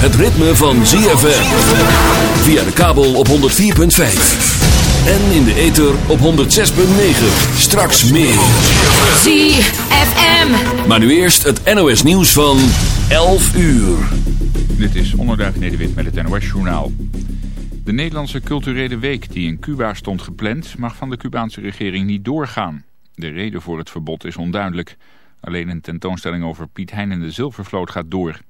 het ritme van ZFM. Via de kabel op 104.5. En in de ether op 106.9. Straks meer. ZFM. Maar nu eerst het NOS nieuws van 11 uur. Dit is Onderduik Nederwit met het NOS Journaal. De Nederlandse culturele week die in Cuba stond gepland... mag van de Cubaanse regering niet doorgaan. De reden voor het verbod is onduidelijk. Alleen een tentoonstelling over Piet Hein en de Zilvervloot gaat door...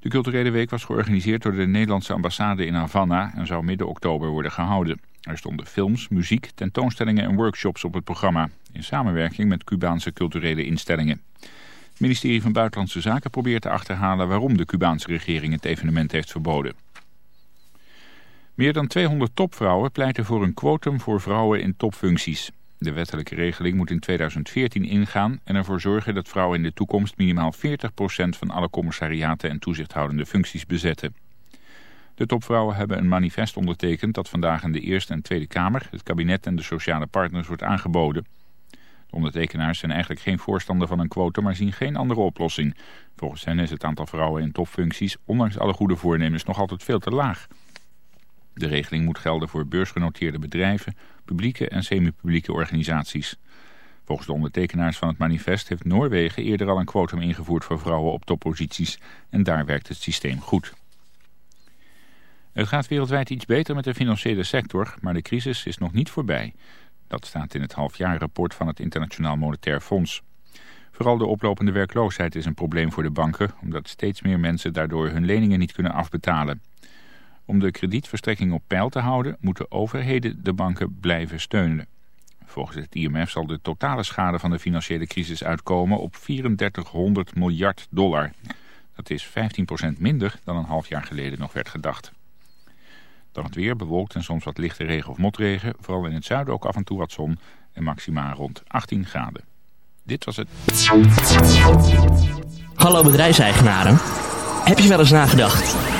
De culturele week was georganiseerd door de Nederlandse ambassade in Havana en zou midden oktober worden gehouden. Er stonden films, muziek, tentoonstellingen en workshops op het programma, in samenwerking met Cubaanse culturele instellingen. Het ministerie van Buitenlandse Zaken probeert te achterhalen waarom de Cubaanse regering het evenement heeft verboden. Meer dan 200 topvrouwen pleiten voor een quotum voor vrouwen in topfuncties. De wettelijke regeling moet in 2014 ingaan en ervoor zorgen dat vrouwen in de toekomst minimaal 40% van alle commissariaten en toezichthoudende functies bezetten. De topvrouwen hebben een manifest ondertekend dat vandaag in de Eerste en Tweede Kamer, het kabinet en de sociale partners wordt aangeboden. De ondertekenaars zijn eigenlijk geen voorstander van een quotum, maar zien geen andere oplossing. Volgens hen is het aantal vrouwen in topfuncties, ondanks alle goede voornemens, nog altijd veel te laag. De regeling moet gelden voor beursgenoteerde bedrijven, publieke en semi-publieke organisaties. Volgens de ondertekenaars van het manifest heeft Noorwegen eerder al een quotum ingevoerd voor vrouwen op topposities en daar werkt het systeem goed. Het gaat wereldwijd iets beter met de financiële sector, maar de crisis is nog niet voorbij. Dat staat in het halfjaarrapport van het Internationaal Monetair Fonds. Vooral de oplopende werkloosheid is een probleem voor de banken, omdat steeds meer mensen daardoor hun leningen niet kunnen afbetalen. Om de kredietverstrekking op peil te houden moeten overheden de banken blijven steunen. Volgens het IMF zal de totale schade van de financiële crisis uitkomen op 3400 miljard dollar. Dat is 15% minder dan een half jaar geleden nog werd gedacht. Dan het weer bewolkt en soms wat lichte regen of motregen. Vooral in het zuiden ook af en toe wat zon en maximaal rond 18 graden. Dit was het. Hallo bedrijfseigenaren. Heb je wel eens nagedacht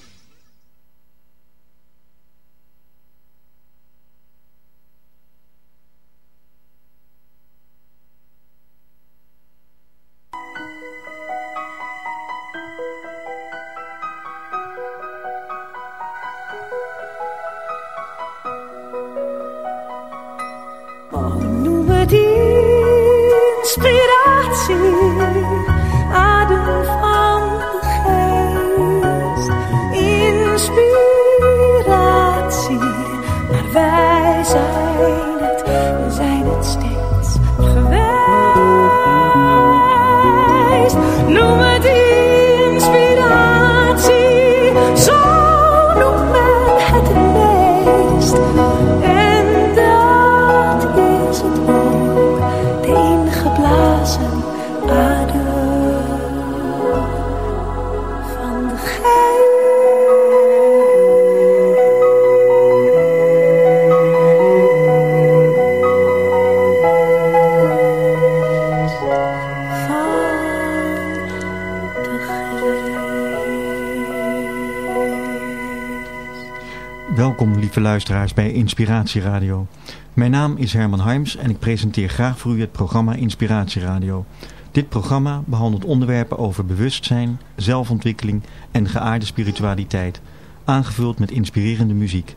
Luisteraars, bij Inspiratieradio. Mijn naam is Herman Harms en ik presenteer graag voor u het programma Inspiratieradio. Dit programma behandelt onderwerpen over bewustzijn, zelfontwikkeling en geaarde spiritualiteit, aangevuld met inspirerende muziek.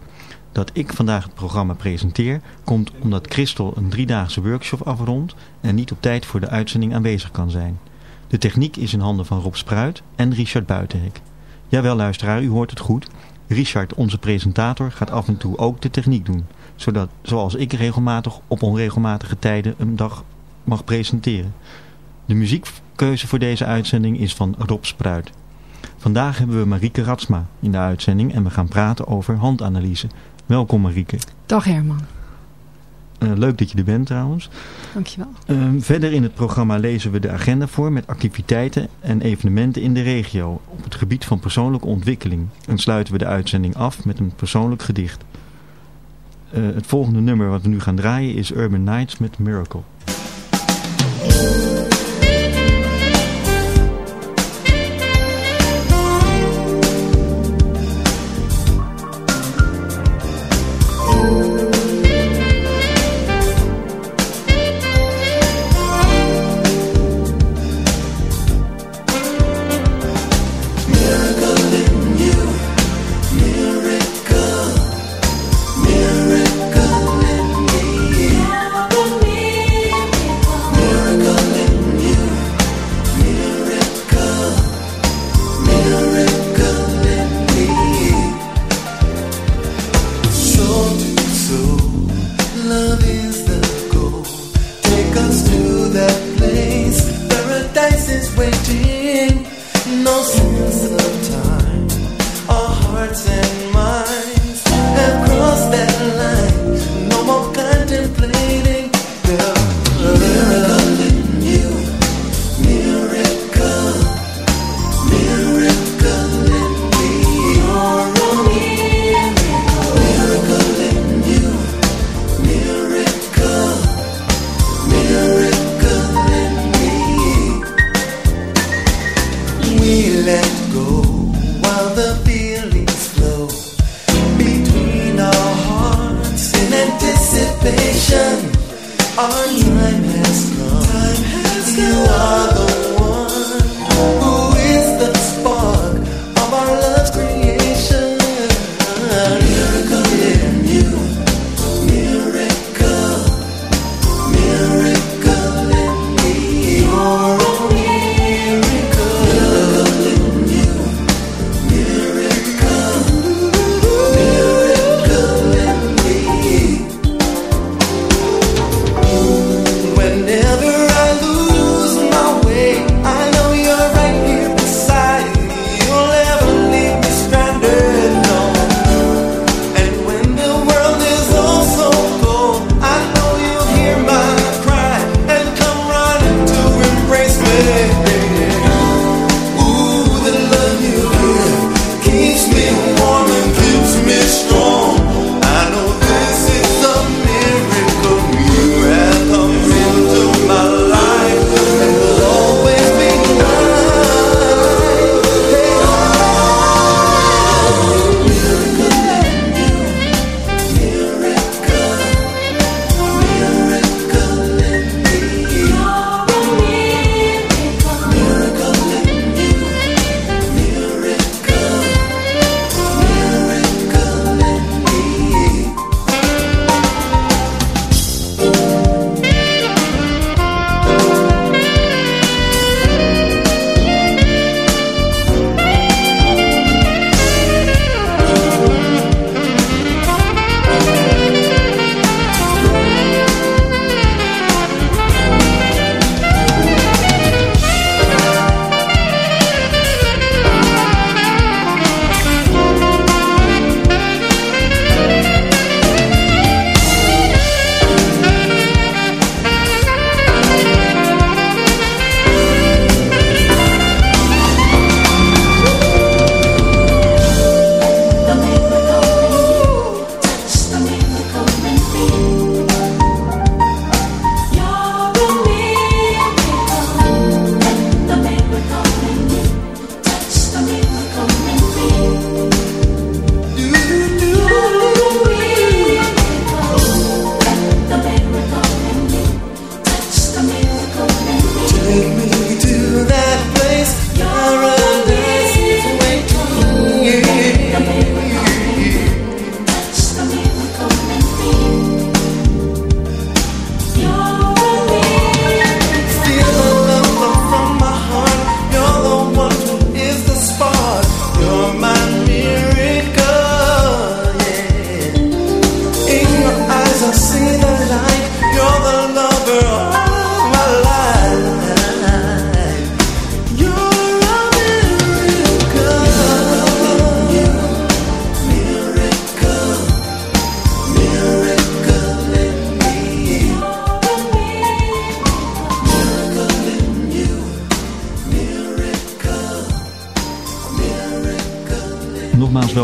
Dat ik vandaag het programma presenteer, komt omdat Christel een driedaagse workshop afrondt en niet op tijd voor de uitzending aanwezig kan zijn. De techniek is in handen van Rob Spruit en Richard Buitenhek. Jawel luisteraar, u hoort het goed. Richard, onze presentator, gaat af en toe ook de techniek doen. Zodat, zoals ik regelmatig op onregelmatige tijden een dag mag presenteren. De muziekkeuze voor deze uitzending is van Rob Spruit. Vandaag hebben we Marieke Ratsma in de uitzending en we gaan praten over handanalyse. Welkom Marieke. Dag Herman, Eh, leuk dat je er bent trouwens. dankjewel. Ehm, verder in het programma lezen we de agenda voor met activiteiten en evenementen in de regio op het gebied van persoonlijke ontwikkeling. En sluiten we de uitzending af met een persoonlijk gedicht. Eh, het volgende nummer wat we nu gaan draaien is Urban Nights met Miracle.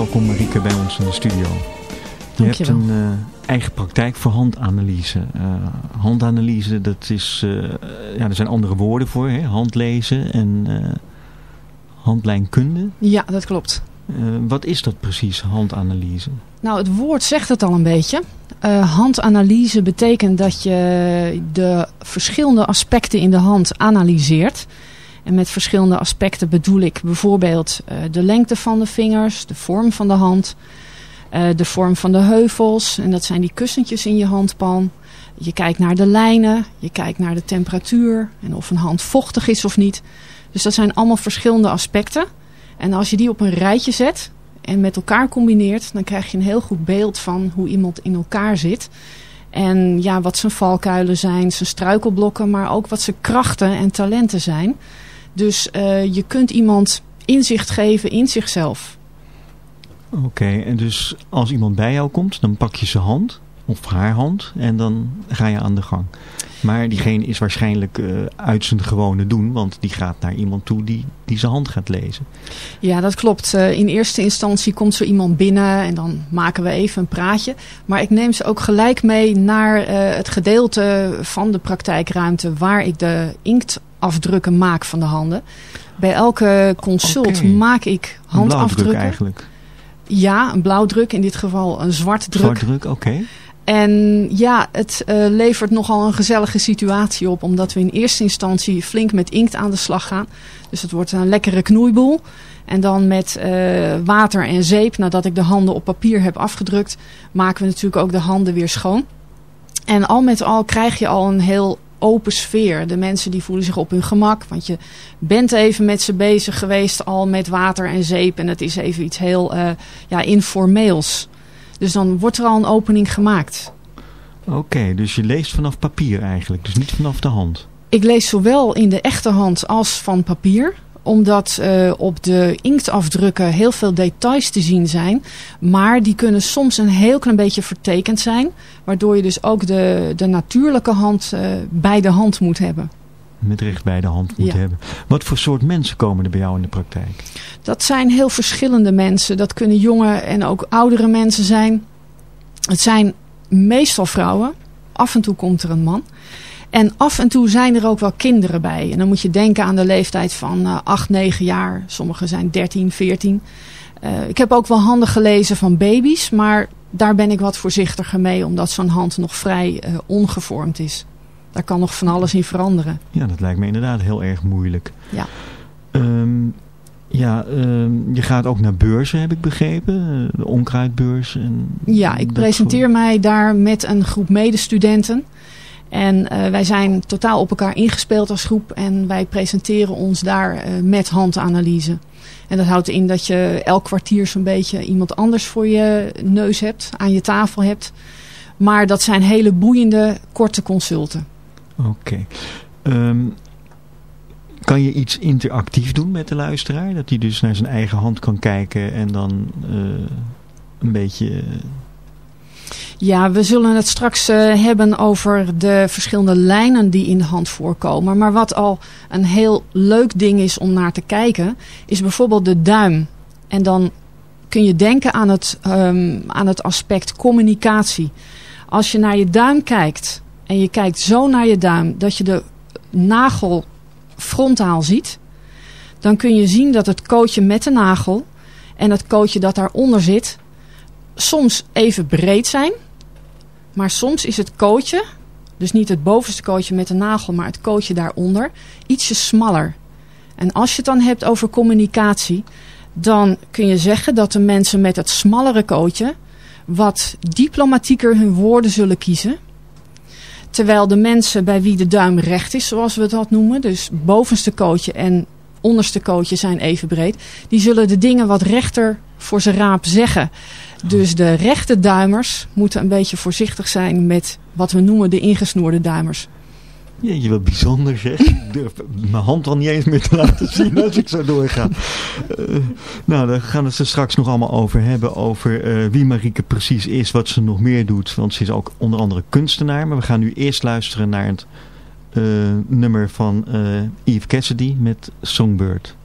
Welkom Marieke bij ons in de studio. Je hebt een uh, eigen praktijk voor handanalyse. Uh, handanalyse, dat is, uh, ja, er zijn andere woorden voor, hè? handlezen en handlijnkunde. Ja, dat klopt. wat is dat precies, handanalyse? Nou, het woord zegt het al een beetje. handanalyse betekent dat je de verschillende aspecten in de hand analyseert. Met verschillende aspecten bedoel ik bijvoorbeeld uh, de lengte van de vingers, de vorm van de hand, uh, de vorm van de heuvels. En dat zijn die kussentjes in je handpalm. Je kijkt naar de lijnen, je kijkt naar de temperatuur en of een hand vochtig is of niet. Dus dat zijn allemaal verschillende aspecten. En als je die op een rijtje zet en met elkaar combineert, dan krijg je een heel goed beeld van hoe iemand in elkaar zit. En ja, wat zijn valkuilen zijn, zijn struikelblokken, maar ook wat zijn krachten en talenten zijn. Dus uh, je kunt iemand inzicht geven in zichzelf. Oké, en dus als iemand bij jou komt, dan pak je zijn hand of haar hand en dan ga je aan de gang. Maar diegene is waarschijnlijk uh, uit zijn gewone doen, want die gaat naar iemand toe die, die zijn hand gaat lezen. Ja, dat klopt. Uh, in eerste instantie komt zo iemand binnen en dan maken we even een praatje. Maar ik neem ze ook gelijk mee naar uh, het gedeelte van de praktijkruimte waar ik de inktafdrukken maak van de handen. Bij elke consult okay. maak ik handafdrukken. Een eigenlijk? Ja, een blauwdruk. In dit geval een zwart druk. Zwart druk, oké. Okay. En ja, het uh, levert nogal een gezellige situatie op. Omdat we in eerste instantie flink met inkt aan de slag gaan. Dus het wordt een lekkere knoeiboel. En dan met uh, water en zeep, nadat ik de handen op papier heb afgedrukt, maken we natuurlijk ook de handen weer schoon. En al met al krijg je al een heel open sfeer. De mensen die voelen zich op hun gemak. Want je bent even met ze bezig geweest al met water en zeep. En het is even iets heel uh, ja, informeels. Dus dan wordt er al een opening gemaakt. Oké, okay, dus je leest vanaf papier eigenlijk, dus niet vanaf de hand? Ik lees zowel in de echte hand als van papier omdat uh, op de inktafdrukken heel veel details te zien zijn. Maar die kunnen soms een heel klein beetje vertekend zijn. Waardoor je dus ook de, de natuurlijke hand uh, bij de hand moet hebben. Met recht bij de hand moet ja. hebben. Wat voor soort mensen komen er bij jou in de praktijk? Dat zijn heel verschillende mensen. Dat kunnen jonge en ook oudere mensen zijn. Het zijn meestal vrouwen. Af en toe komt er een man. En af en toe zijn er ook wel kinderen bij. En dan moet je denken aan de leeftijd van uh, 8, 9 jaar. Sommigen zijn 13, 14. Uh, ik heb ook wel handen gelezen van baby's. Maar daar ben ik wat voorzichtiger mee. Omdat zo'n hand nog vrij uh, ongevormd is. Daar kan nog van alles in veranderen. Ja, dat lijkt me inderdaad heel erg moeilijk. Ja. Um, ja, um, je gaat ook naar beurzen, heb ik begrepen. De onkruidbeurs. En ja, ik presenteer voor... mij daar met een groep medestudenten. En uh, wij zijn totaal op elkaar ingespeeld als groep. En wij presenteren ons daar uh, met handanalyse. En dat houdt in dat je elk kwartier zo'n beetje iemand anders voor je neus hebt. Aan je tafel hebt. Maar dat zijn hele boeiende, korte consulten. Oké. Um, kan je iets interactief doen met de luisteraar? Dat hij dus naar zijn eigen hand kan kijken en dan uh, een beetje... Ja, we zullen het straks uh, hebben over de verschillende lijnen die in de hand voorkomen. Maar wat al een heel leuk ding is om naar te kijken, is bijvoorbeeld de duim. En dan kun je denken aan het, um, aan het aspect communicatie. Als je naar je duim kijkt en je kijkt zo naar je duim dat je de nagel frontaal ziet, dan kun je zien dat het kootje met de nagel en het kootje dat daaronder zit, soms even breed zijn. Maar soms is het kootje, dus niet het bovenste kootje met de nagel, maar het kootje daaronder, ietsje smaller. En als je het dan hebt over communicatie, dan kun je zeggen dat de mensen met het smallere kootje wat diplomatieker hun woorden zullen kiezen. Terwijl de mensen bij wie de duim recht is, zoals we dat noemen, dus bovenste kootje en onderste kootje zijn even breed, die zullen de dingen wat rechter voor zijn raap zeggen. Dus de rechte duimers moeten een beetje voorzichtig zijn met wat we noemen de ingesnoerde duimers. Jeetje, wat bijzonder zeg. Ik durf mijn hand al niet eens meer te laten zien als ik zo doorga. Uh, nou, daar gaan we het straks nog allemaal over hebben. Over uh, wie Marieke precies is, wat ze nog meer doet. Want ze is ook onder andere kunstenaar. Maar we gaan nu eerst luisteren naar het uh, nummer van Eve Cassidy met Songbird.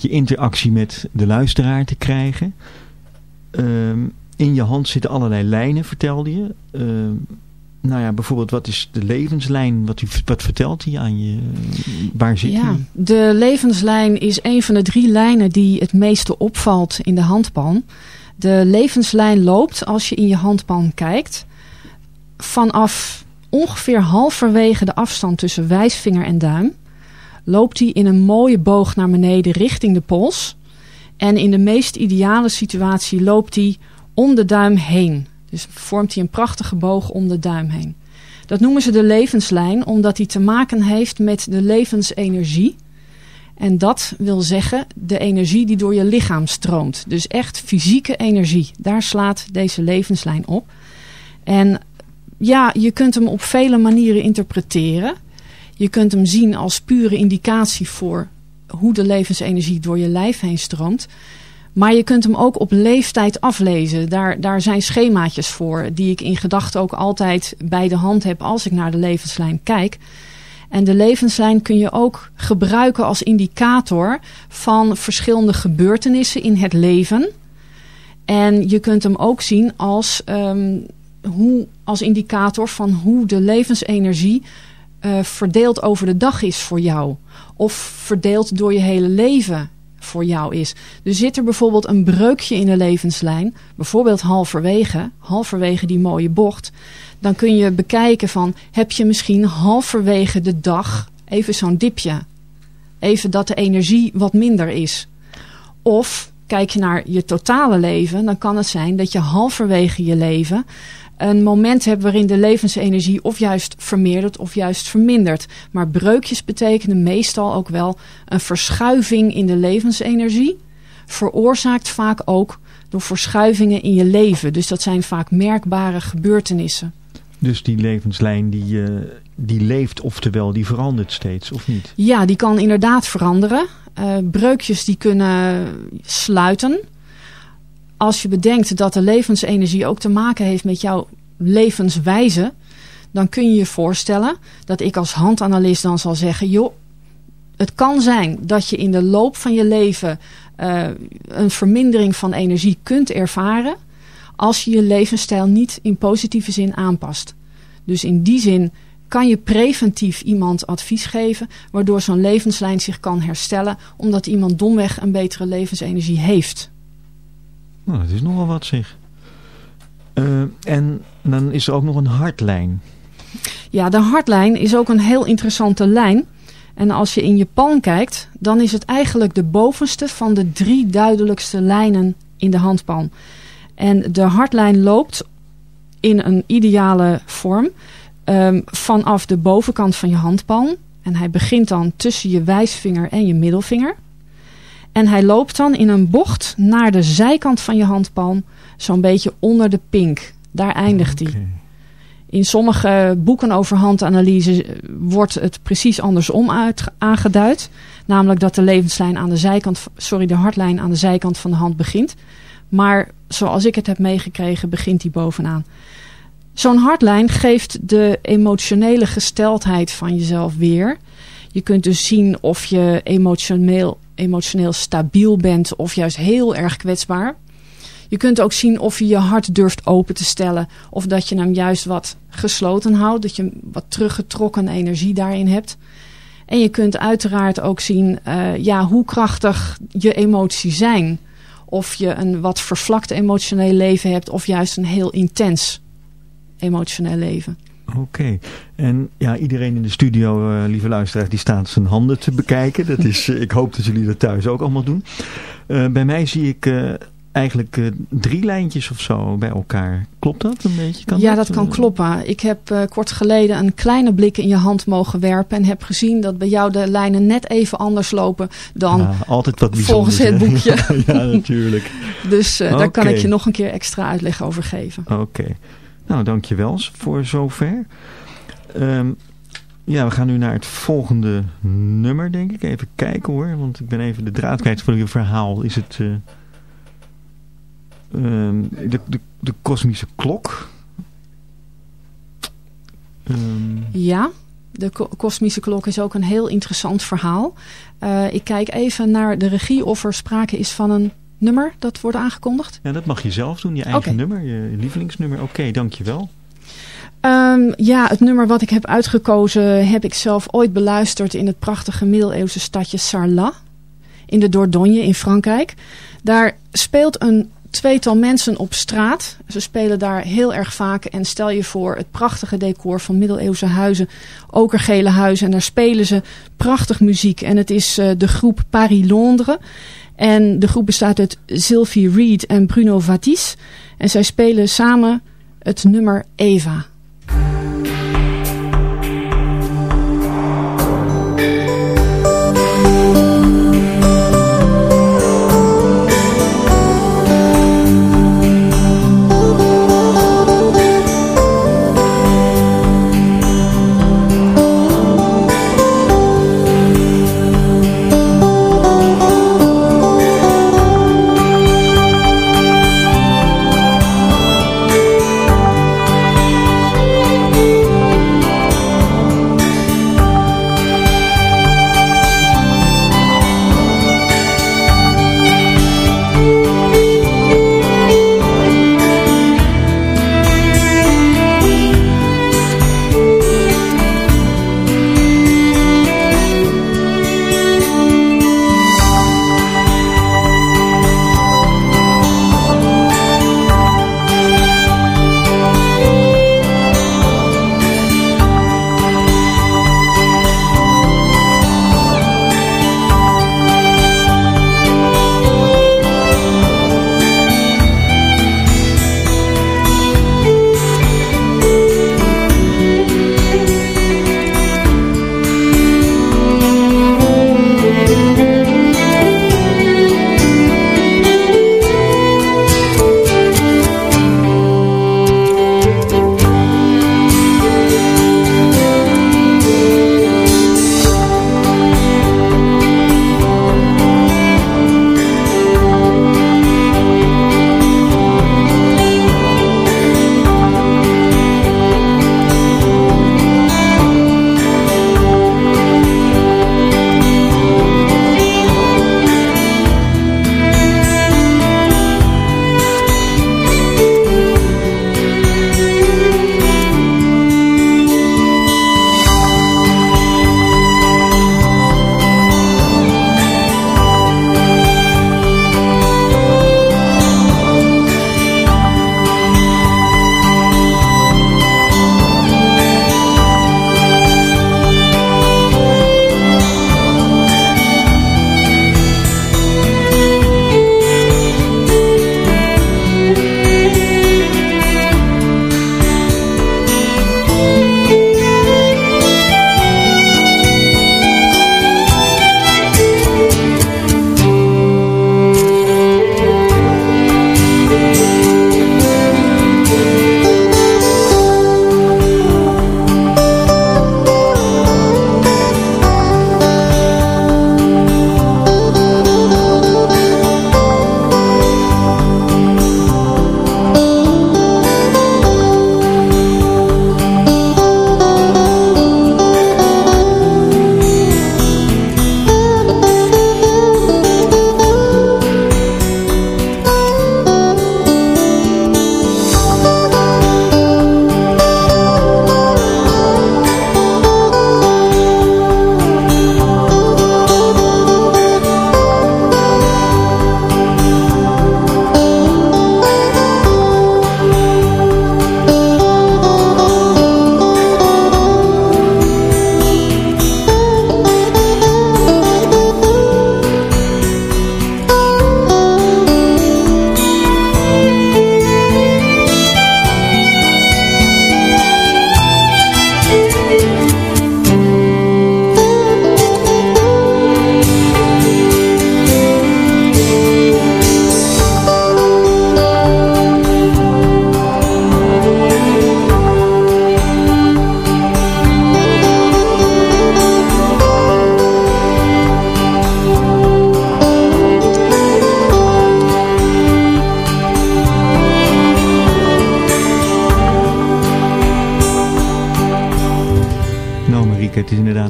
Beetje interactie met de luisteraar te krijgen. Um, in je hand zitten allerlei lijnen, vertelde je. nou ja, bijvoorbeeld wat is de levenslijn? Wat, wat vertelt hij aan je? Waar zit ja, De levenslijn is een van de drie lijnen die het meeste opvalt in de handpan. De levenslijn loopt, als je in je handpan kijkt, vanaf ongeveer halverwege de afstand tussen wijsvinger en duim, loopt hij in een mooie boog naar beneden richting de pols. En in de meest ideale situatie loopt hij om de duim heen. Dus vormt hij een prachtige boog om de duim heen. Dat noemen ze de levenslijn, omdat die te maken heeft met de levensenergie. En dat wil zeggen de energie die door je lichaam stroomt. Dus echt fysieke energie. Daar slaat deze levenslijn op. En ja, je kunt hem op vele manieren interpreteren. Je kunt hem zien als pure indicatie voor hoe de levensenergie door je lijf heen stroomt. Maar je kunt hem ook op leeftijd aflezen. Daar, daar zijn schemaatjes voor die ik in gedachten ook altijd bij de hand heb als ik naar de levenslijn kijk. En de levenslijn kun je ook gebruiken als indicator van verschillende gebeurtenissen in het leven. En je kunt hem ook zien als, um, hoe, als indicator van hoe de levensenergie uh, verdeeld over de dag is voor jou. Of verdeeld door je hele leven voor jou is. Dus zit er bijvoorbeeld een breukje in de levenslijn, bijvoorbeeld halverwege, halverwege die mooie bocht, dan kun je bekijken van, heb je misschien halverwege de dag even zo'n dipje. Even dat de energie wat minder is. Of kijk je naar je totale leven, dan kan het zijn dat je halverwege je leven een moment hebt waarin de levensenergie of juist vermeerdert of juist vermindert. Maar breukjes betekenen meestal ook wel een verschuiving in de levensenergie. Veroorzaakt vaak ook door verschuivingen in je leven. Dus dat zijn vaak merkbare gebeurtenissen. Dus die levenslijn die, uh, die leeft, oftewel die verandert steeds, of niet? Ja, die kan inderdaad veranderen. Uh, breukjes die kunnen sluiten als je bedenkt dat de levensenergie ook te maken heeft met jouw levenswijze, dan kun je je voorstellen dat ik als handanalist dan zal zeggen, joh, het kan zijn dat je in de loop van je leven uh, een vermindering van energie kunt ervaren als je je levensstijl niet in positieve zin aanpast. Dus in die zin kan je preventief iemand advies geven, waardoor zo'n levenslijn zich kan herstellen, omdat iemand domweg een betere levensenergie heeft. Nou, dat is nogal wat zeg. Uh, en dan is er ook nog een hartlijn. Ja, de hartlijn is ook een heel interessante lijn. En als je in je palm kijkt, dan is het eigenlijk de bovenste van de drie duidelijkste lijnen in de handpalm. En de hartlijn loopt in een ideale vorm um, vanaf de bovenkant van je handpalm. En hij begint dan tussen je wijsvinger en je middelvinger. En hij loopt dan in een bocht naar de zijkant van je handpalm, zo'n beetje onder de pink. Daar eindigt hij. In sommige boeken over handanalyse wordt het precies andersom uit, aangeduid. Namelijk dat de levenslijn aan de zijkant, sorry, de hartlijn aan de zijkant van de hand begint. Maar zoals ik het heb meegekregen, begint die bovenaan. Zo'n hartlijn geeft de emotionele gesteldheid van jezelf weer. Je kunt dus zien of je emotioneel emotioneel stabiel bent of juist heel erg kwetsbaar. Je kunt ook zien of je je hart durft open te stellen of dat je hem juist wat gesloten houdt, dat je wat teruggetrokken energie daarin hebt. En je kunt uiteraard ook zien uh, ja, hoe krachtig je emoties zijn. Of je een wat vervlakt emotioneel leven hebt of juist een heel intens emotioneel leven. Oké. En ja, iedereen in de studio, uh, lieve luisteraars, die staat zijn handen te bekijken. Dat is, uh, ik hoop dat jullie dat thuis ook allemaal doen. Uh, bij mij zie ik eigenlijk drie lijntjes of zo bij elkaar. Klopt dat een beetje? Kan ja, dat, kan kloppen. Ik heb kort geleden een kleine blik in je hand mogen werpen. En heb gezien dat bij jou de lijnen net even anders lopen dan ja, altijd wat volgens het boekje. ja, natuurlijk. dus okay. daar kan ik je nog een keer extra uitleg over geven. Oké. Nou, dankjewel voor zover. Um, ja, we gaan nu naar het volgende nummer, denk ik. Even kijken hoor, want ik ben even de draad kwijt van je verhaal. Is het... Uh... ehm, de, de, de kosmische klok. Ehm, Ja, de ko- kosmische klok is ook een heel interessant verhaal. Eh, ik kijk even naar de regie of er sprake is van een nummer dat wordt aangekondigd. ja, dat mag je zelf doen, je eigen nummer, je lievelingsnummer. Oké, dankjewel. Ehm, ja, het nummer wat ik heb uitgekozen heb ik zelf ooit beluisterd in het prachtige middeleeuwse stadje Sarlat. In de Dordogne in Frankrijk. Daar speelt een tweetal mensen op straat. Ze spelen daar heel erg vaak. En stel je voor het prachtige decor van middeleeuwse huizen. Okergele huizen. En daar spelen ze prachtig muziek. En het is eh, de groep Paris-Londres. En de groep bestaat uit Sylvie Reed en Bruno Vatis. En zij spelen samen het nummer. Eva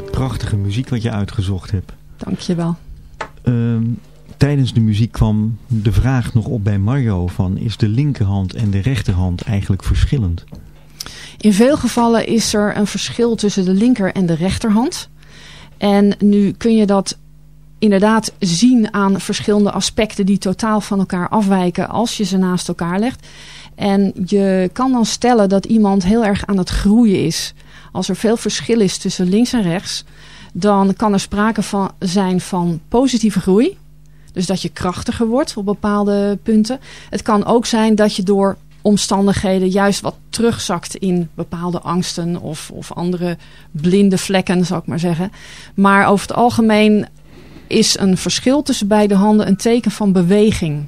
prachtige muziek wat je uitgezocht hebt. Dankjewel. Ehm tijdens de muziek kwam de vraag nog op bij Mario van is de linkerhand en de rechterhand eigenlijk verschillend? In veel gevallen is er een verschil tussen de linker en de rechterhand. En nu kun je dat inderdaad zien aan verschillende aspecten die totaal van elkaar afwijken als je ze naast elkaar legt. En je kan dan stellen dat iemand heel erg aan het groeien is. Als er veel verschil is tussen links en rechts, dan kan er sprake van zijn van positieve groei. Dus dat je krachtiger wordt op bepaalde punten. Het kan ook zijn dat je door omstandigheden juist wat terugzakt in bepaalde angsten of, of andere blinde vlekken, zou ik maar zeggen. Maar over het algemeen is een verschil tussen beide handen een teken van beweging.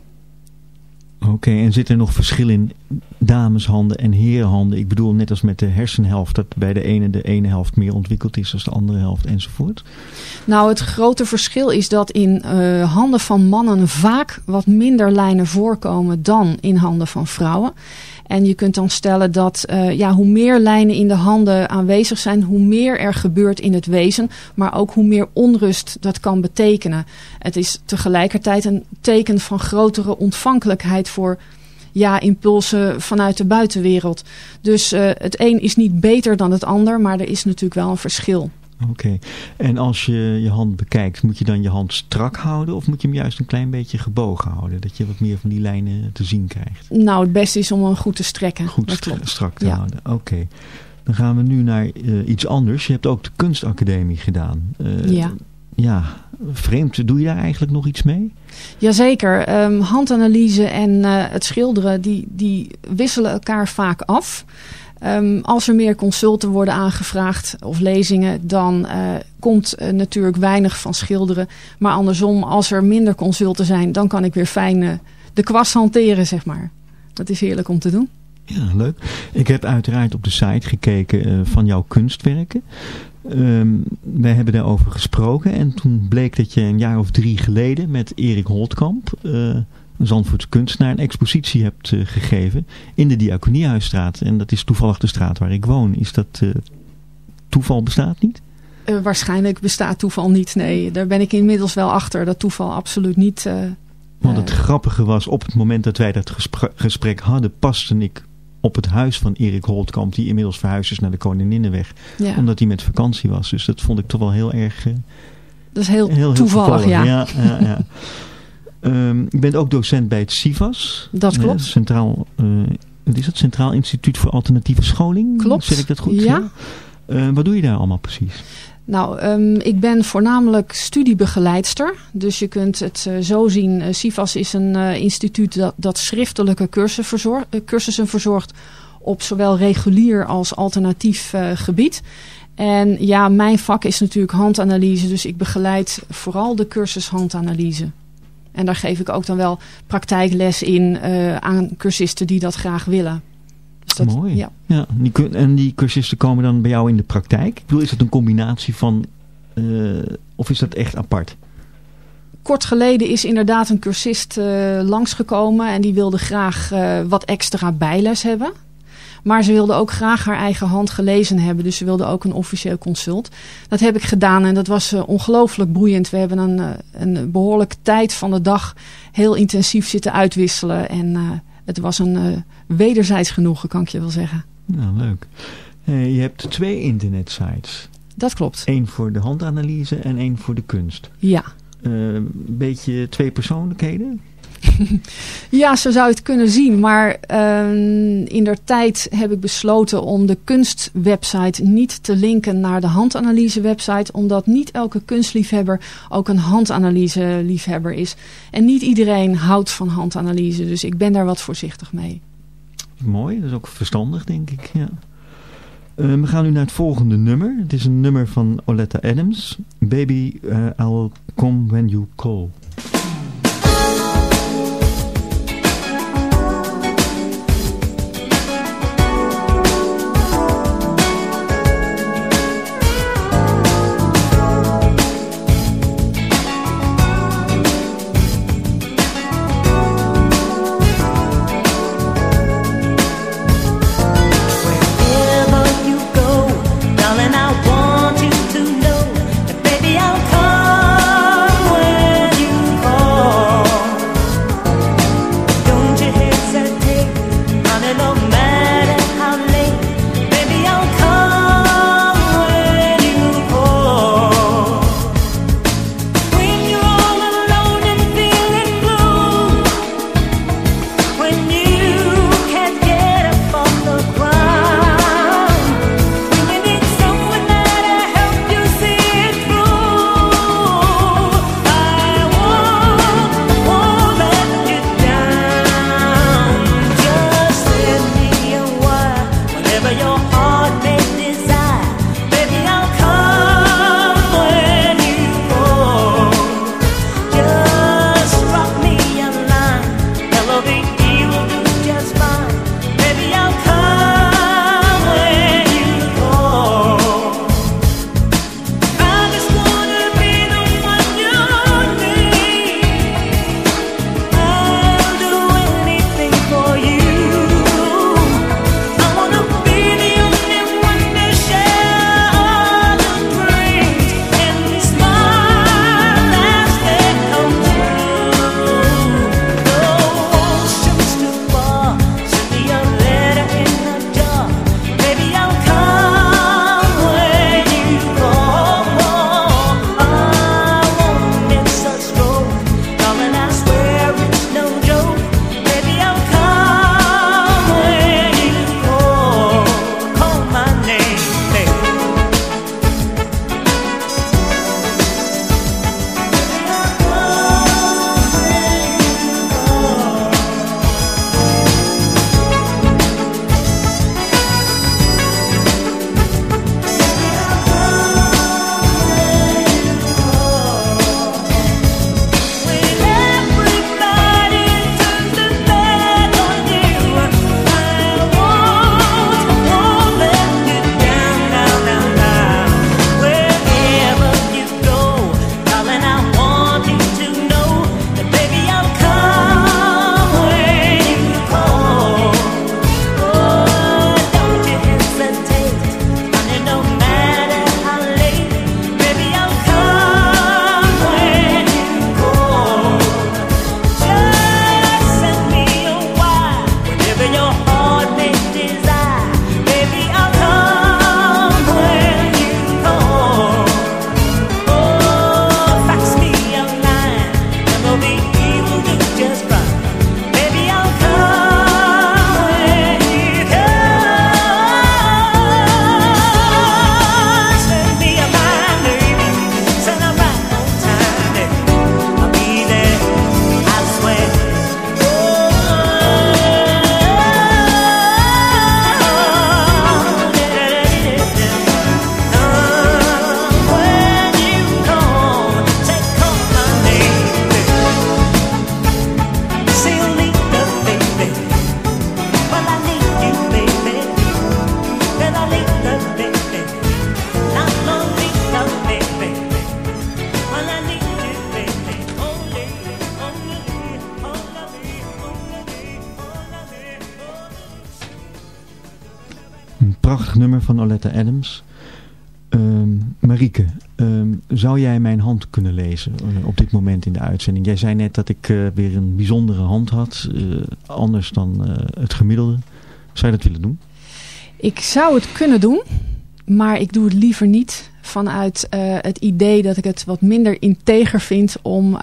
Oké, en zit er nog verschil in dameshanden en herenhanden? Ik bedoel, net als met de hersenhelft, dat bij de ene de ene helft meer ontwikkeld is dan de andere helft enzovoort? Nou, het grote verschil is dat in uh, handen van mannen vaak wat minder lijnen voorkomen dan in handen van vrouwen. En je kunt dan stellen dat uh, ja, hoe meer lijnen in de handen aanwezig zijn, hoe meer er gebeurt in het wezen. Maar ook hoe meer onrust dat kan betekenen. Het is tegelijkertijd een teken van grotere ontvankelijkheid voor ja, impulsen vanuit de buitenwereld. Dus uh, het een is niet beter dan het ander, maar er is natuurlijk wel een verschil. Oké, en als je je hand bekijkt, moet je dan je hand strak houden of moet je hem juist een klein beetje gebogen houden? Dat je wat meer van die lijnen te zien krijgt. Nou, het beste is om hem goed te strekken. Goed st strak te ja. houden, oké. Dan gaan we nu naar uh, iets anders. Je hebt ook de kunstacademie gedaan. Uh, ja. Ja, vreemd. Doe je daar eigenlijk nog iets mee? Jazeker. Um, handanalyse en uh, het schilderen, die, die wisselen elkaar vaak af. Um, als er meer consulten worden aangevraagd of lezingen, dan uh, komt uh, natuurlijk weinig van schilderen. Maar andersom, als er minder consulten zijn, dan kan ik weer fijn uh, de kwast hanteren, zeg maar. Dat is heerlijk om te doen. Ja, leuk. Ik heb uiteraard op de site gekeken van jouw kunstwerken. Um, wij hebben daarover gesproken en toen bleek dat je een jaar of drie geleden met Erik Holtkamp Zandvoorts kunstenaar een expositie hebt uh, gegeven in de Diakoniehuisstraat. En dat is toevallig de straat waar ik woon. Is dat uh, toeval bestaat niet? Uh, waarschijnlijk bestaat toeval niet, nee. Daar ben ik inmiddels wel achter dat toeval absoluut niet... Want het grappige was, op het moment dat wij dat gesprek, hadden, paste ik op het huis van Erik Holtkamp, die inmiddels verhuisd is naar de Koninginnenweg. Ja. Omdat hij met vakantie was. Dus dat vond ik toch wel heel erg... dat is heel, heel toevallig, heel ja, ja, ja. Um, je bent ook docent bij het CIVAS. Dat klopt. Centraal, uh, wat is het? Centraal Instituut voor Alternatieve Scholing. Klopt. Zeg ik dat goed? Ja. Uh, wat doe je daar allemaal precies? Nou, um, ik ben voornamelijk studiebegeleidster. Dus je kunt het uh, zo zien. CIVAS is een instituut dat, dat schriftelijke cursussen, verzorg, cursussen verzorgt op zowel regulier als alternatief gebied. En ja, mijn vak is natuurlijk handanalyse. Dus ik begeleid vooral de cursus handanalyse. En daar geef ik ook dan wel praktijkles in uh, aan cursisten die dat graag willen. Dus dat, Mooi. Ja. ja die, en die cursisten komen dan bij jou in de praktijk? Ik bedoel, is het een combinatie van... Uh, of is dat echt apart? Kort geleden is inderdaad een cursist uh, langsgekomen en die wilde graag wat extra bijles hebben. Maar ze wilde ook graag haar eigen hand gelezen hebben. Dus ze wilde ook een officieel consult. Dat heb ik gedaan en dat was uh, ongelooflijk boeiend. We hebben een, uh, een behoorlijke tijd van de dag heel intensief zitten uitwisselen. En uh, het was een wederzijds genoegen, kan ik je wel zeggen. Nou, leuk. je hebt twee internetsites. Dat klopt. Eén voor de handanalyse en één voor de kunst. Ja. Een beetje twee persoonlijkheden? Ja, zo zou je het kunnen zien. Maar uh, in der tijd heb ik besloten om de kunstwebsite niet te linken naar de handanalyse website. Omdat niet elke kunstliefhebber ook een handanalyse liefhebber is. En niet iedereen houdt van handanalyse. Dus ik ben daar wat voorzichtig mee. Mooi, dat is ook verstandig denk ik. Ja. Uh, we gaan nu naar het volgende nummer. Het is een nummer van Oletta Adams. Baby, uh, I'll come when you call. Adams. Um, Marieke, um, zou jij mijn hand kunnen lezen uh, op dit moment in de uitzending? Jij zei net dat ik uh, weer een bijzondere hand had, uh, anders dan het gemiddelde. Zou je dat willen doen? Ik zou het kunnen doen, maar ik doe het liever niet vanuit het idee dat ik het wat minder integer vind om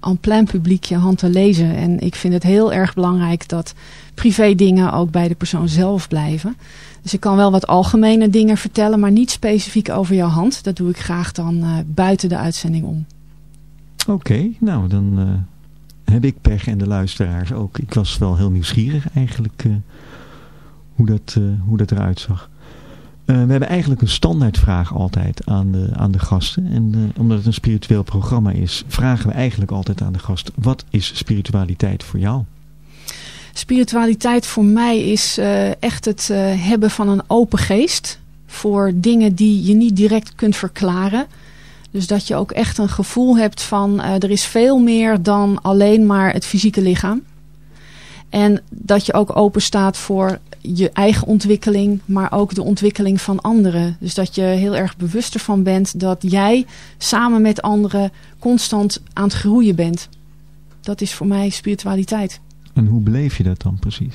aan plein publiek je hand te lezen. En ik vind het heel erg belangrijk dat privé dingen ook bij de persoon zelf blijven. Dus ik kan wel wat algemene dingen vertellen, maar niet specifiek over jouw hand. Dat doe ik graag dan uh, buiten de uitzending om. Oké, nou dan uh, heb ik pech en de luisteraars ook. Ik was wel heel nieuwsgierig eigenlijk uh, hoe, dat, hoe dat eruit zag. We hebben eigenlijk een standaardvraag altijd aan de, aan de gasten. En omdat het een spiritueel programma is, vragen we eigenlijk altijd aan de gast. Wat is spiritualiteit voor jou? Spiritualiteit voor mij is uh, echt het hebben van een open geest. Voor dingen die je niet direct kunt verklaren. Dus dat je ook echt een gevoel hebt van er is veel meer dan alleen maar het fysieke lichaam. En dat je ook open staat voor je eigen ontwikkeling, maar ook de ontwikkeling van anderen. Dus dat je heel erg bewust ervan bent dat jij samen met anderen constant aan het groeien bent. Dat is voor mij spiritualiteit. En hoe beleef je dat dan precies?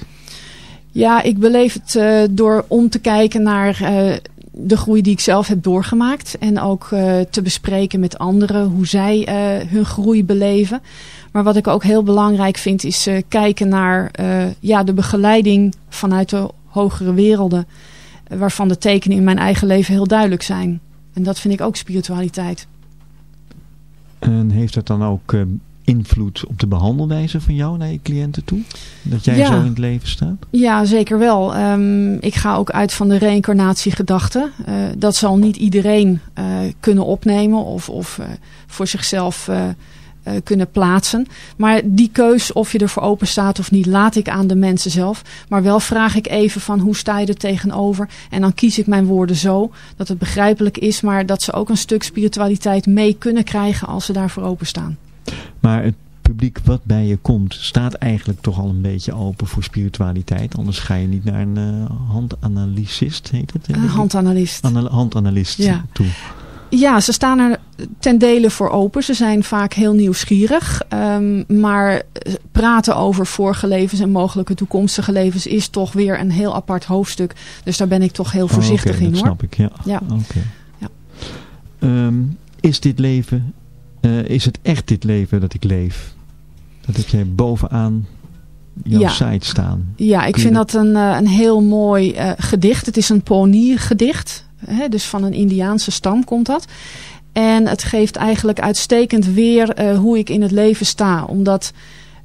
Ja, ik beleef het uh, door om te kijken naar uh, de groei die ik zelf heb doorgemaakt. En ook uh, te bespreken met anderen hoe zij hun groei beleven. Maar wat ik ook heel belangrijk vind is kijken naar ja, de begeleiding vanuit de hogere werelden. waarvan de tekenen in mijn eigen leven heel duidelijk zijn. En dat vind ik ook spiritualiteit. En heeft dat dan ook invloed op de behandelwijze van jou naar je cliënten toe? Dat jij ja. zo in het leven staat? Ja, zeker wel. Um, ik ga ook uit van de reïncarnatiegedachte. Uh, dat zal niet iedereen uh, kunnen opnemen of, of voor zichzelf kunnen plaatsen. Maar die keus of je ervoor open staat of niet, laat ik aan de mensen zelf. Maar wel vraag ik even van hoe sta je er tegenover? En dan kies ik mijn woorden zo dat het begrijpelijk is, maar dat ze ook een stuk spiritualiteit mee kunnen krijgen als ze daarvoor openstaan. Maar het publiek wat bij je komt, staat eigenlijk toch al een beetje open voor spiritualiteit. Anders ga je niet naar een uh, handanalysist, heet het? Een handanalist. Anal handanalist ja. toe. Ja, ze staan er ten dele voor open. Ze zijn vaak heel nieuwsgierig. Um, maar praten over vorige levens en mogelijke toekomstige levens is toch weer een heel apart hoofdstuk. Dus daar ben ik toch heel voorzichtig oh, okay, in dat hoor. snap ik, ja. ja. Okay. ja. Um, is dit leven uh, is het echt dit leven dat ik leef? Dat heb jij bovenaan jouw ja. site staan. Ja, ik vind dat een, uh, een heel mooi uh, gedicht. Het is een Dus van een Indiaanse stam komt dat. En het geeft eigenlijk uitstekend weer hoe ik in het leven sta. Omdat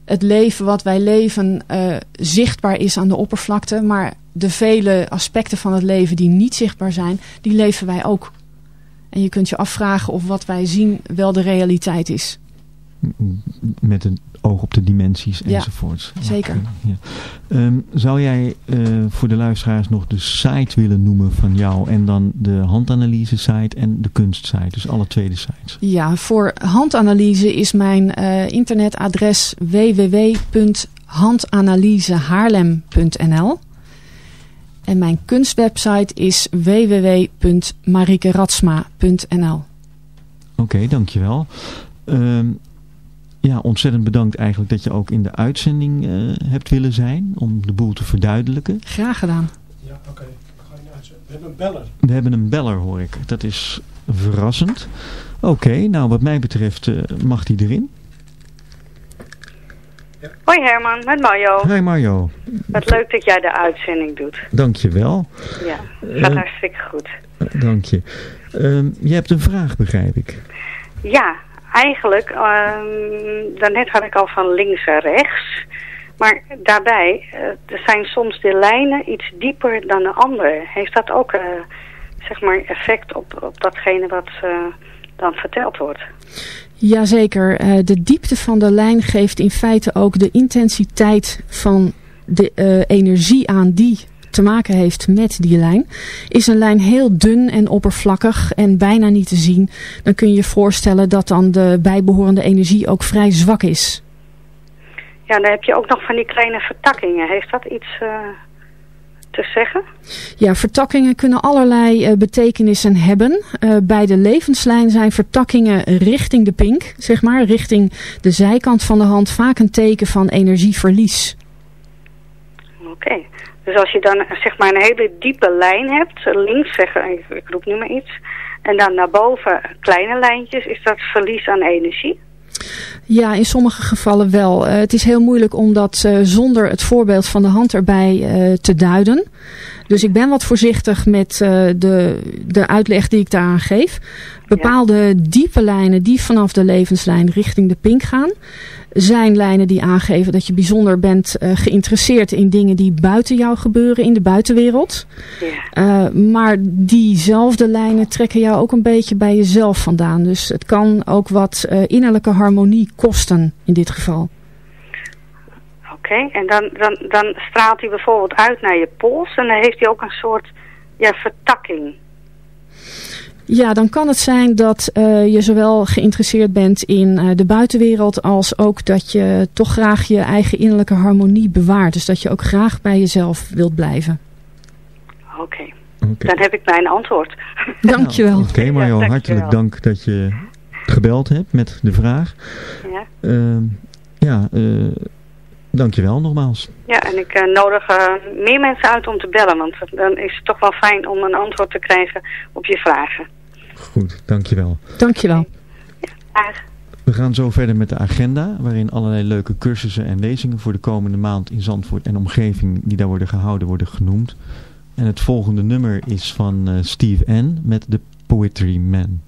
het leven wat wij leven zichtbaar is aan de oppervlakte. Maar de vele aspecten van het leven die niet zichtbaar zijn, die leven wij ook. En je kunt je afvragen of wat wij zien wel de realiteit is. Met een oog op de dimensies ja, enzovoorts. Zeker. Ja. Um, zou jij uh, voor de luisteraars nog de site willen noemen van jou en dan de handanalyse site en de kunstsite? Dus alle twee de sites. Ja, voor handanalyse is mijn uh, internetadres www.handanalysehaarlem.nl en mijn kunstwebsite is www.marikeratsma.nl Oké, okay, dankjewel. Uh, ja, ontzettend bedankt eigenlijk dat je ook in de uitzending uh, hebt willen zijn. Om de boel te verduidelijken. Graag gedaan. Ja, oké. Okay. We hebben een beller. We hebben een beller hoor ik. Dat is verrassend. Oké, okay, nou wat mij betreft uh, mag die erin. Hoi Herman, met Mario. Hoi Mario. Wat leuk dat jij de uitzending doet. Dankjewel. Ja, gaat uh, hartstikke goed. Dank je. Uh, je hebt een vraag, begrijp ik. Ja, eigenlijk, ehm, daarnet had ik al van links en rechts. Maar daarbij, uh, er zijn soms de lijnen iets dieper dan de andere. Heeft dat ook, uh, zeg maar, effect op, op datgene wat uh, dan verteld wordt? Jazeker, de diepte van de lijn geeft in feite ook de intensiteit van de energie aan die te maken heeft met die lijn. Is een lijn heel dun en oppervlakkig en bijna niet te zien, dan kun je je voorstellen dat dan de bijbehorende energie ook vrij zwak is. Ja, dan heb je ook nog van die kleine vertakkingen. Heeft dat iets uh, te zeggen? Ja, vertakkingen kunnen allerlei uh, betekenissen hebben. Uh, bij de levenslijn zijn vertakkingen richting de pink, zeg maar, richting de zijkant van de hand, vaak een teken van energieverlies. Oké, dus als je dan zeg maar een hele diepe lijn hebt, links zeggen, ik, ik roep nu maar iets, en dan naar boven kleine lijntjes, is dat verlies aan energie? Ja, in sommige gevallen wel. Uh, het is heel moeilijk om dat uh, zonder het voorbeeld van de hand erbij uh, te duiden. Dus ik ben wat voorzichtig met de, de uitleg die ik daaraan geef. Bepaalde ja. diepe lijnen die vanaf de levenslijn richting de pink gaan zijn lijnen die aangeven dat je bijzonder bent uh, geïnteresseerd in dingen die buiten jou gebeuren in de buitenwereld. Ja. Uh, maar diezelfde lijnen trekken jou ook een beetje bij jezelf vandaan. Dus het kan ook wat uh, innerlijke harmonie kosten in dit geval. Oké, okay. en dan, dan, dan straalt hij bijvoorbeeld uit naar je pols en dan heeft hij ook een soort ja, vertakking. Ja, dan kan het zijn dat uh, je zowel geïnteresseerd bent in uh, de buitenwereld als ook dat je toch graag je eigen innerlijke harmonie bewaart. Dus dat je ook graag bij jezelf wilt blijven. Oké, okay. okay. dan heb ik mijn antwoord. Dankjewel. Oké okay, Marjo, ja, hartelijk dank dat je gebeld hebt met de vraag. Ja. Uh, ja, uh, dankjewel nogmaals. Ja, en ik uh, nodig uh, meer mensen uit om te bellen, want dan is het toch wel fijn om een antwoord te krijgen op je vragen. Goed, dankjewel. Dankjewel. Ja, We gaan zo verder met de agenda, waarin allerlei leuke cursussen en lezingen voor de komende maand in Zandvoort en omgeving die daar worden gehouden worden genoemd. En het volgende nummer is van uh, Steve N. met The Poetry Man.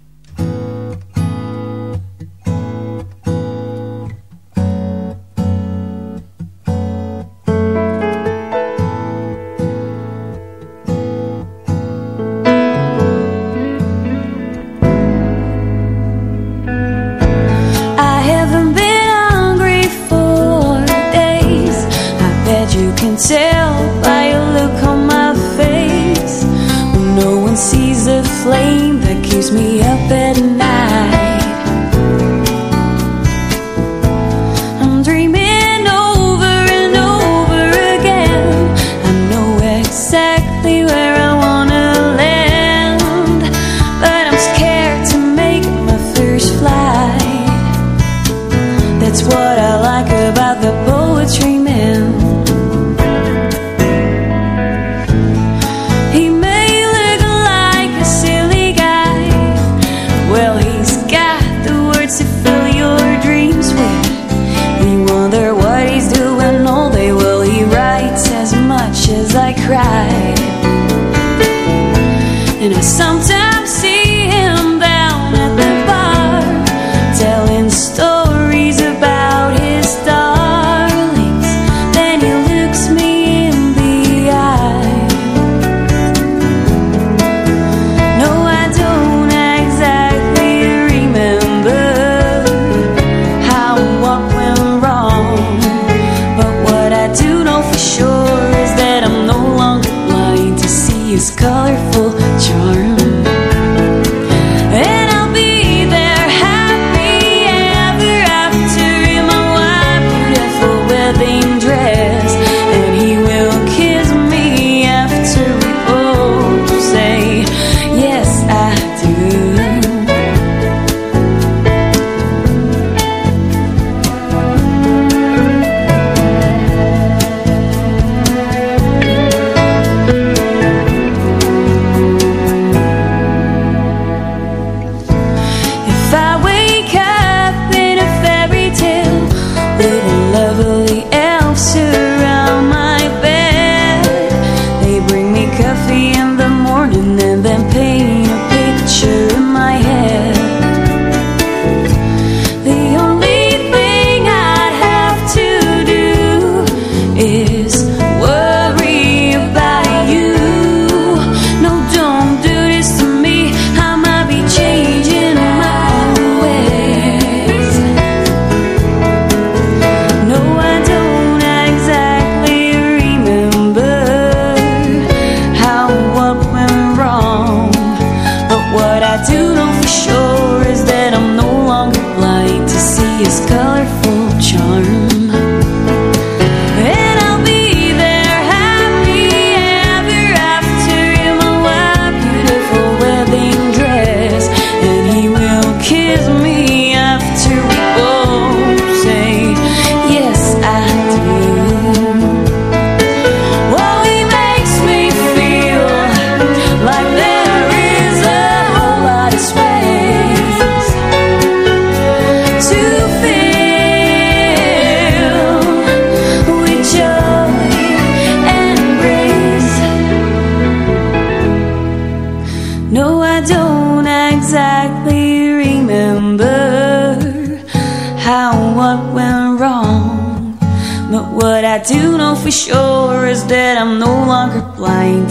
What I do know for sure is that I'm no longer blind to see his sure is that I'm no longer blind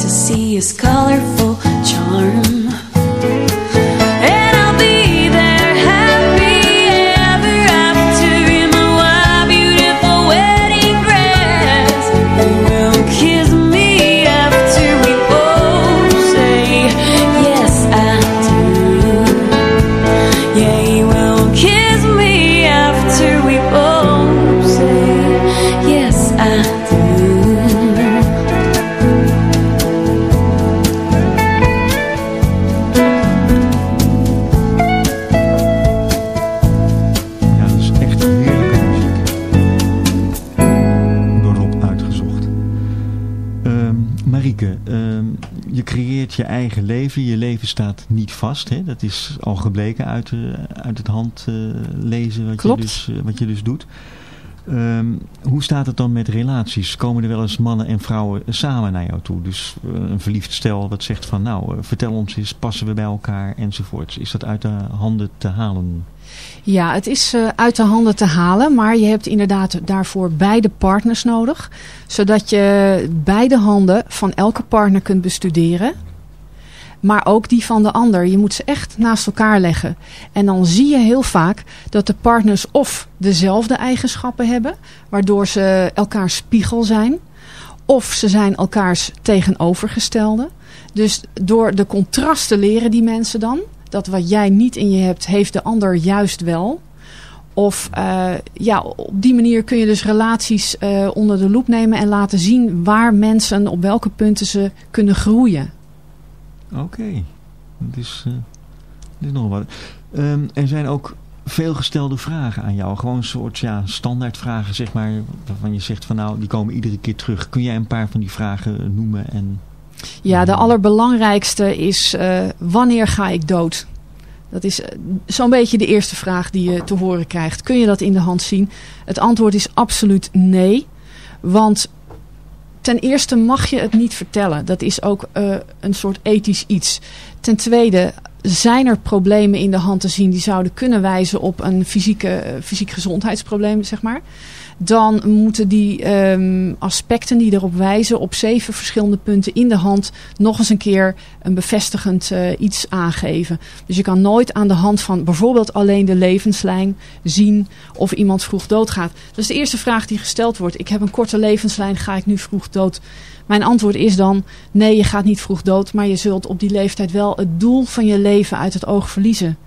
leven. Je leven staat niet vast. Hè? Dat is al gebleken uit, de, uit het handlezen wat, je dus, eh, wat je dus doet. Ehm, hoe staat het dan met relaties? Komen er wel eens mannen en vrouwen samen naar jou toe? Dus eh, een verliefd stel wat zegt van nou, eh, vertel ons eens, passen we bij elkaar enzovoorts. Is dat uit de handen te halen? Ja, het is eh, uit de handen te halen, maar je hebt inderdaad daarvoor beide partners nodig. Zodat je beide handen van elke partner kunt bestuderen. Maar ook die van de ander. Je moet ze echt naast elkaar leggen. En dan zie je heel vaak dat de partners of dezelfde eigenschappen hebben, waardoor ze elkaars spiegel zijn. Of ze zijn elkaars tegenovergestelde. Dus door de contrasten leren die mensen dan. Dat wat jij niet in je hebt, heeft de ander juist wel. Of eh, ja, op die manier kun je dus relaties eh, onder de loep nemen en laten zien waar mensen op welke punten ze kunnen groeien. Oké, dat is, eh, dat is nog wat. Ehm, er zijn ook veel gestelde vragen aan jou. Gewoon een soort ja, standaardvragen, zeg maar. Waarvan je zegt van nou, die komen iedere keer terug. Kun jij een paar van die vragen noemen? En... Ja, de allerbelangrijkste is eh, wanneer ga ik dood? Dat is eh, zo'n beetje de eerste vraag die je te horen krijgt. Kun je dat in de hand zien? Het antwoord is absoluut nee. Want ten eerste mag je het niet vertellen. Dat is ook eh, een soort ethisch iets. Ten tweede zijn er problemen in de hand te zien die zouden kunnen wijzen op een fysieke, eh, fysiek gezondheidsprobleem, zeg maar. Dan moeten die ehm, aspecten die erop wijzen op zeven verschillende punten in de hand nog eens een keer een bevestigend eh, iets aangeven. Dus je kan nooit aan de hand van bijvoorbeeld alleen de levenslijn zien of iemand vroeg doodgaat. Dat is de eerste vraag die gesteld wordt. Ik heb een korte levenslijn, ga ik nu vroeg dood? Mijn antwoord is dan, nee je gaat niet vroeg dood, maar je zult op die leeftijd wel het doel van je leven uit het oog verliezen.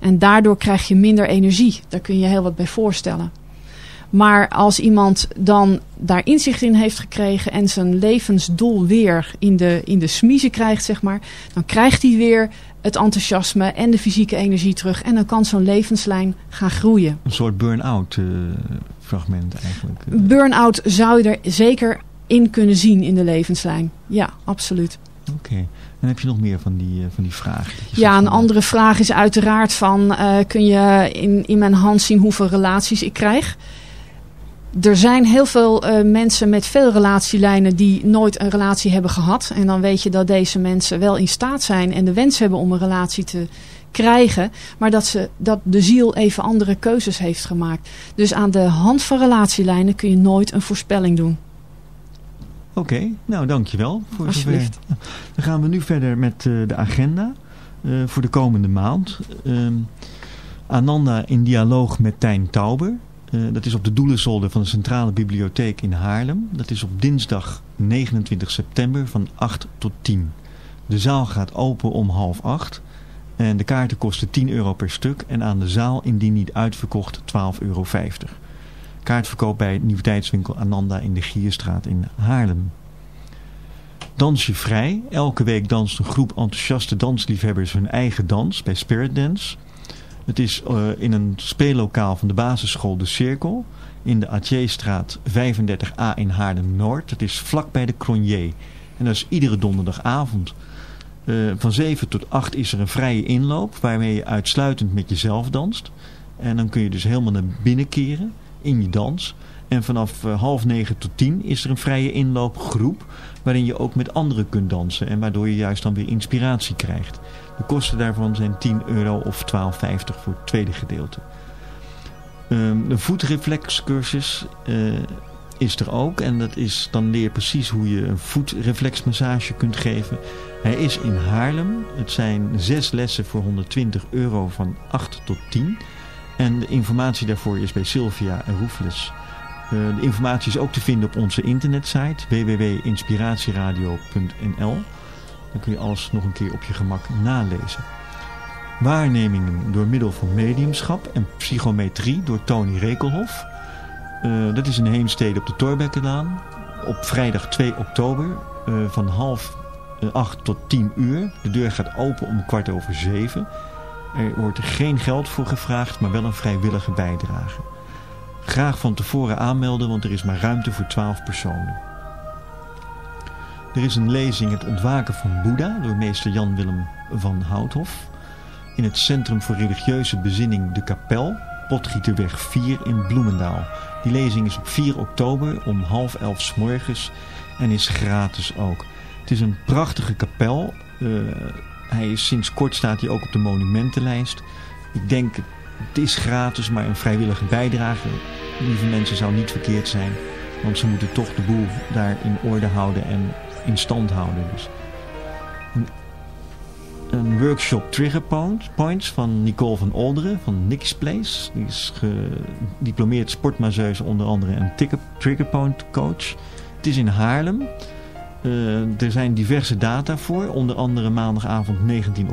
En daardoor krijg je minder energie. Daar kun je heel wat bij voorstellen. Maar als iemand dan daar inzicht in heeft gekregen en zijn levensdoel weer in de, in de smiezen krijgt, zeg maar, dan krijgt hij weer het enthousiasme en de fysieke energie terug. En dan kan zo'n levenslijn gaan groeien. Een soort burn-out eh, fragment eigenlijk. Burn-out zou je er zeker in kunnen zien in de levenslijn. Ja, absoluut. Oké. En heb je nog meer van die, eh, van die je Ja, een van, andere vraag is uiteraard van... eh, kun je in, in mijn hand zien hoeveel relaties ik krijg? Er zijn heel veel eh, mensen met veel relatielijnen die nooit een relatie hebben gehad. En dan weet je dat deze mensen wel in staat zijn en de wens hebben om een relatie te krijgen. Maar dat, ze, dat de ziel even andere keuzes heeft gemaakt. Dus aan de hand van relatielijnen kun je nooit een voorspelling doen. Oké, nou dankjewel. Voor Alsjeblieft. zover. Dan gaan we nu verder met eh, de agenda eh, voor de komende maand. Ehm, Ananda in dialoog met Tijn Tauber. Eh, dat is op de doelenzolder van de Centrale Bibliotheek in Haarlem. Dat is op dinsdag 29 september van 8 tot 10. De zaal gaat open om half 8. En de kaarten kosten 10 euro per stuk. En aan de zaal, indien niet uitverkocht, 12,50 euro. Kaartverkoop bij Nieuwe Tijdswinkel Ananda in de Gierstraat in Haarlem. Dans je vrij. Elke week danst een groep enthousiaste dansliefhebbers hun eigen dans bij Spirit Dance. Het is eh, in een speellokaal van de basisschool De Cirkel in de Atjeestraat 35A in Haarlem-Noord. Het is vlak bij de Cronier. En dat is iedere donderdagavond. Eh, van 7 tot 8 is er een vrije inloop waarmee je uitsluitend met jezelf danst. En dan kun je dus helemaal naar binnen keren in je dans. En vanaf uh, half negen tot tien is er een vrije inloopgroep waarin je ook met anderen kunt dansen. En waardoor je juist dan weer inspiratie krijgt. De kosten daarvan zijn 10 euro of 12,50 voor het tweede gedeelte. Um, de voetreflexcursus uh, is er ook. En dat is, dan leer precies hoe je een voetreflexmassage kunt geven. Hij is in Haarlem. Het zijn zes lessen voor 120 euro van 8 tot 10. En de informatie daarvoor is bij Sylvia Roefles. Uh, de informatie is ook te vinden op onze internetsite www.inspiratieradio.nl. Dan kun je alles nog een keer op je gemak nalezen. Waarnemingen door middel van mediumschap en psychometrie door Tony Rekelhof. Uh, dat is een heenstede op de Torbekkenlaan. Op vrijdag 2 oktober uh, van half uh, 8 tot 10 uur. De deur gaat open om kwart over 7. Er wordt geen geld voor gevraagd, maar wel een vrijwillige bijdrage. Graag van tevoren aanmelden, want er is maar ruimte voor 12 personen. Er is een lezing Het ontwaken van Boeddha door meester Jan Willem van Houthof. In het Centrum voor Religieuze Bezinning De Kapel, Potgieterweg 4 in Bloemendaal. Die lezing is op 4 oktober om half elf s morgens en is gratis ook. Het is een prachtige kapel. Uh, hij is sinds kort staat hij ook op de monumentenlijst. Ik denk, het is gratis, maar een vrijwillige bijdrage, lieve mensen, zou niet verkeerd zijn. Want ze moeten toch de boel daar in orde houden en in stand houden. Dus. Een, een workshop Trigger Points van Nicole van Olderen van Nick's Place. Die is gediplomeerd sportmasseuse onder andere en Trigger Point coach. Het is in Haarlem. Uh, er zijn diverse data voor, onder andere maandagavond 19 oktober.